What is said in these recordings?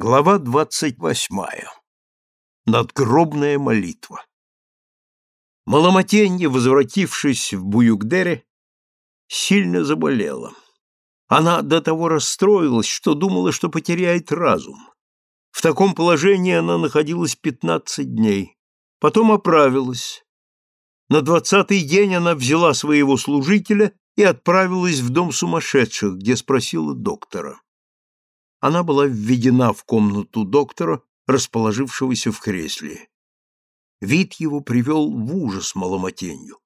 Глава двадцать восьмая. Надгробная молитва. Маломатенье, возвратившись в Буюкдере, сильно заболела. Она до того расстроилась, что думала, что потеряет разум. В таком положении она находилась пятнадцать дней. Потом оправилась. На двадцатый день она взяла своего служителя и отправилась в дом сумасшедших, где спросила доктора. Она была введена в комнату доктора, расположившегося в кресле. Вид его привел в ужас маломатенью.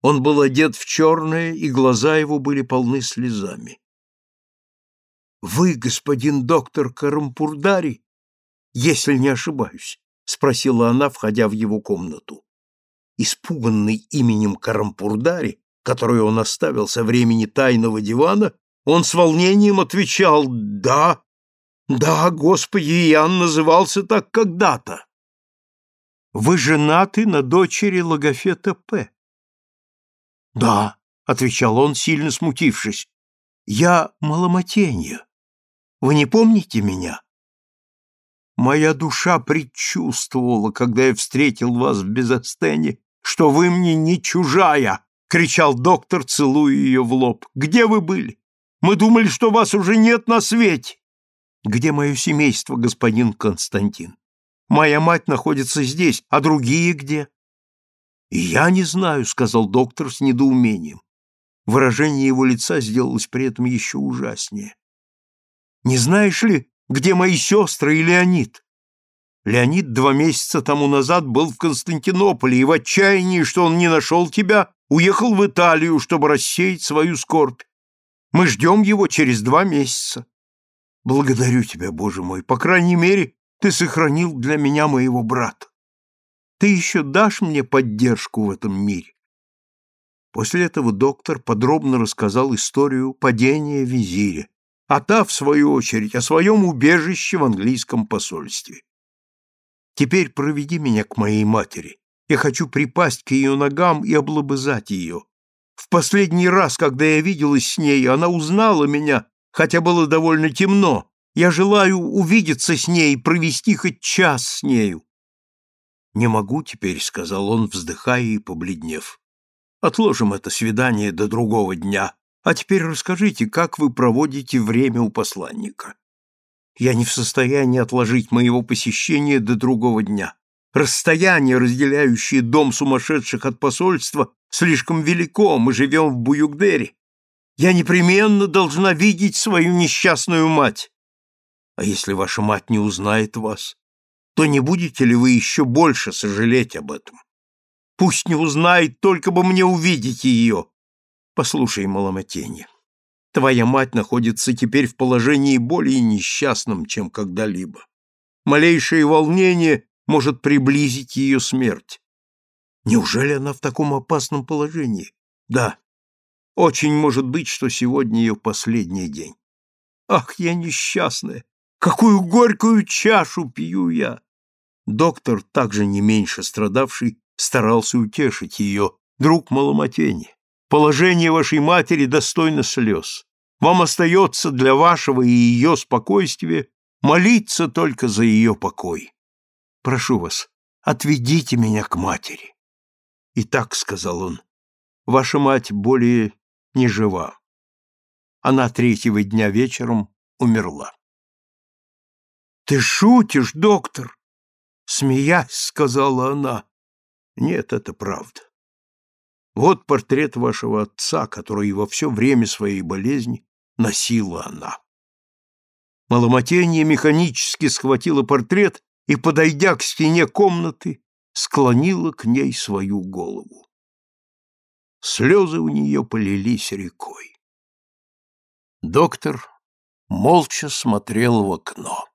Он был одет в черное, и глаза его были полны слезами. — Вы, господин доктор Карампурдари, если не ошибаюсь? — спросила она, входя в его комнату. Испуганный именем Карампурдари, которое он оставил со времени тайного дивана, он с волнением отвечал «Да, да, Господи, Иоанн назывался так когда-то. Вы женаты на дочери Логофета П. Да, отвечал он, сильно смутившись. Я маломатенье. Вы не помните меня? Моя душа предчувствовала, когда я встретил вас в Безостене, что вы мне не чужая, кричал доктор, целуя ее в лоб. Где вы были? Мы думали, что вас уже нет на свете. Где мое семейство, господин Константин? Моя мать находится здесь, а другие где? я не знаю, сказал доктор с недоумением. Выражение его лица сделалось при этом еще ужаснее. Не знаешь ли, где мои сестры и Леонид? Леонид два месяца тому назад был в Константинополе и в отчаянии, что он не нашел тебя, уехал в Италию, чтобы рассеять свою скорбь. Мы ждем его через два месяца. Благодарю тебя, Боже мой, по крайней мере, ты сохранил для меня моего брата. Ты еще дашь мне поддержку в этом мире. После этого доктор подробно рассказал историю падения визиря, а та, в свою очередь, о своем убежище в английском посольстве. Теперь проведи меня к моей матери. Я хочу припасть к ее ногам и облобызать ее. В последний раз, когда я виделась с ней, она узнала меня хотя было довольно темно. Я желаю увидеться с ней, провести хоть час с нею. Не могу теперь, сказал он, вздыхая и побледнев. Отложим это свидание до другого дня. А теперь расскажите, как вы проводите время у посланника. Я не в состоянии отложить моего посещения до другого дня. Расстояние, разделяющее дом сумасшедших от посольства, слишком велико, мы живем в Буюкдере. Я непременно должна видеть свою несчастную мать. А если ваша мать не узнает вас, то не будете ли вы еще больше сожалеть об этом? Пусть не узнает, только бы мне увидеть ее. Послушай, Маломатенье, твоя мать находится теперь в положении более несчастном, чем когда-либо. Малейшее волнение может приблизить ее смерть. Неужели она в таком опасном положении? Да, очень может быть, что сегодня ее последний день. Ах, я несчастная! Какую горькую чашу пью я! Доктор, также не меньше страдавший, старался утешить ее. Друг Маломатени, положение вашей матери достойно слез. Вам остается для вашего и ее спокойствия молиться только за ее покой. Прошу вас, отведите меня к матери. И так, — сказал он, — ваша мать более не жива. Она третьего дня вечером умерла. «Ты шутишь, доктор?» Смеясь, сказала она. «Нет, это правда. Вот портрет вашего отца, который во все время своей болезни носила она». Маломатенье механически схватила портрет и, подойдя к стене комнаты, склонила к ней свою голову. Слезы у нее полились рекой. Доктор молча смотрел в окно.